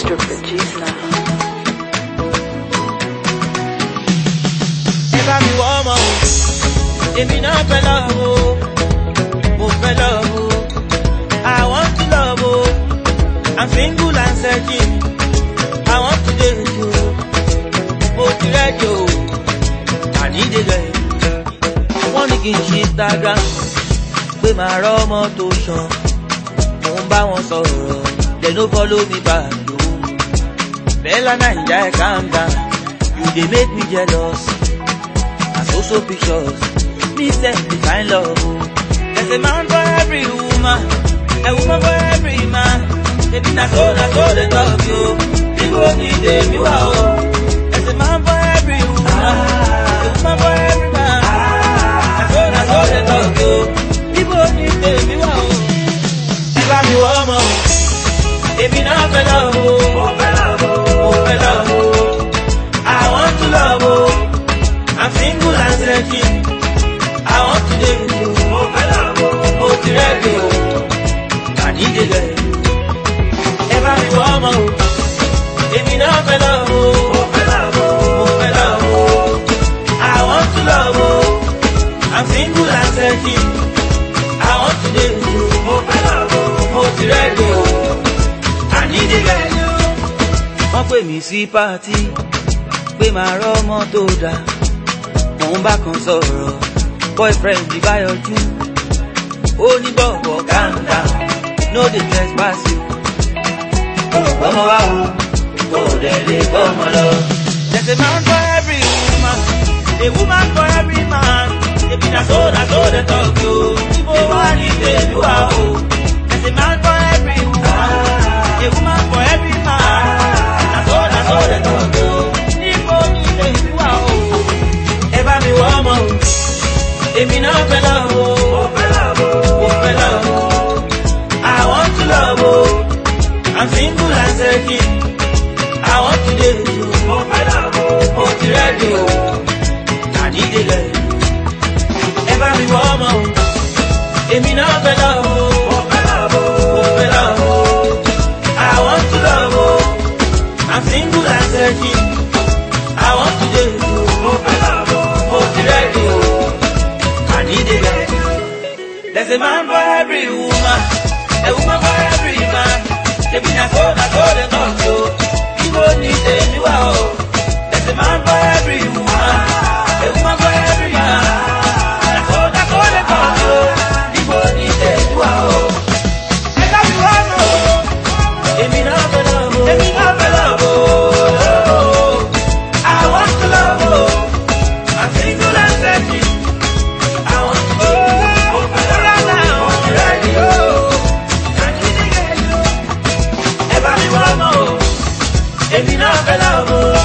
stripped for cheese now. ẹ bá mi wọ o èmi náà lọ́wọ́ o mo fẹ́ lọ́wọ́ I want to love o I'm single and searching I want to dey with you mo ti rẹ́dí o àní délẹ̀ wọ́n ní kí n ṣe Instagram pé màá rọ́ ọmọ tó ṣan mo ń bá wọn sọ̀rọ̀. They no follow me back. Bella Nanja, calm down. You dey make me jealous. I so so pictures. Me say we find love. There's a man for every woman, a woman for every man. Baby, na so na so they love you. People need them, you are. There's a man for every woman, ah. a woman for every man. Ah. na so na so they love you. People need them, you are. Give me one more. Baby, na for love. simple I want to dey you. Mo ti ready o. Kàdí dé lẹ̀. Ẹ mi I want to love o. I'm simple as ready. I want to dey you. Mo fẹ́ lọ o. Mo ti ready o. Kàdí dé lẹ̀ ni sí pátì pé màá rọ́ ọmọ tó dáa mo ń bá kan sọ̀rọ̀ boyfriend mi bá ó ní bọ̀bọ̀ kàńdà no dey trespass you. ọmọ wa wo kò dẹ̀ lè bọ́ ọmọ lọ. there's a man for every woman a woman for every man ebi na so na so dey talk you. èmi náà fẹ́ love I want to love o. I'm single as a I want to dey you. Mo fẹ́ love o. Mo ti rẹ́dí o. Tàdí love o. There's a man for every woman, a woman for every man. They be not cold, not cold, and not so. People need a new hour. There's a man for every woman, a woman for pelado.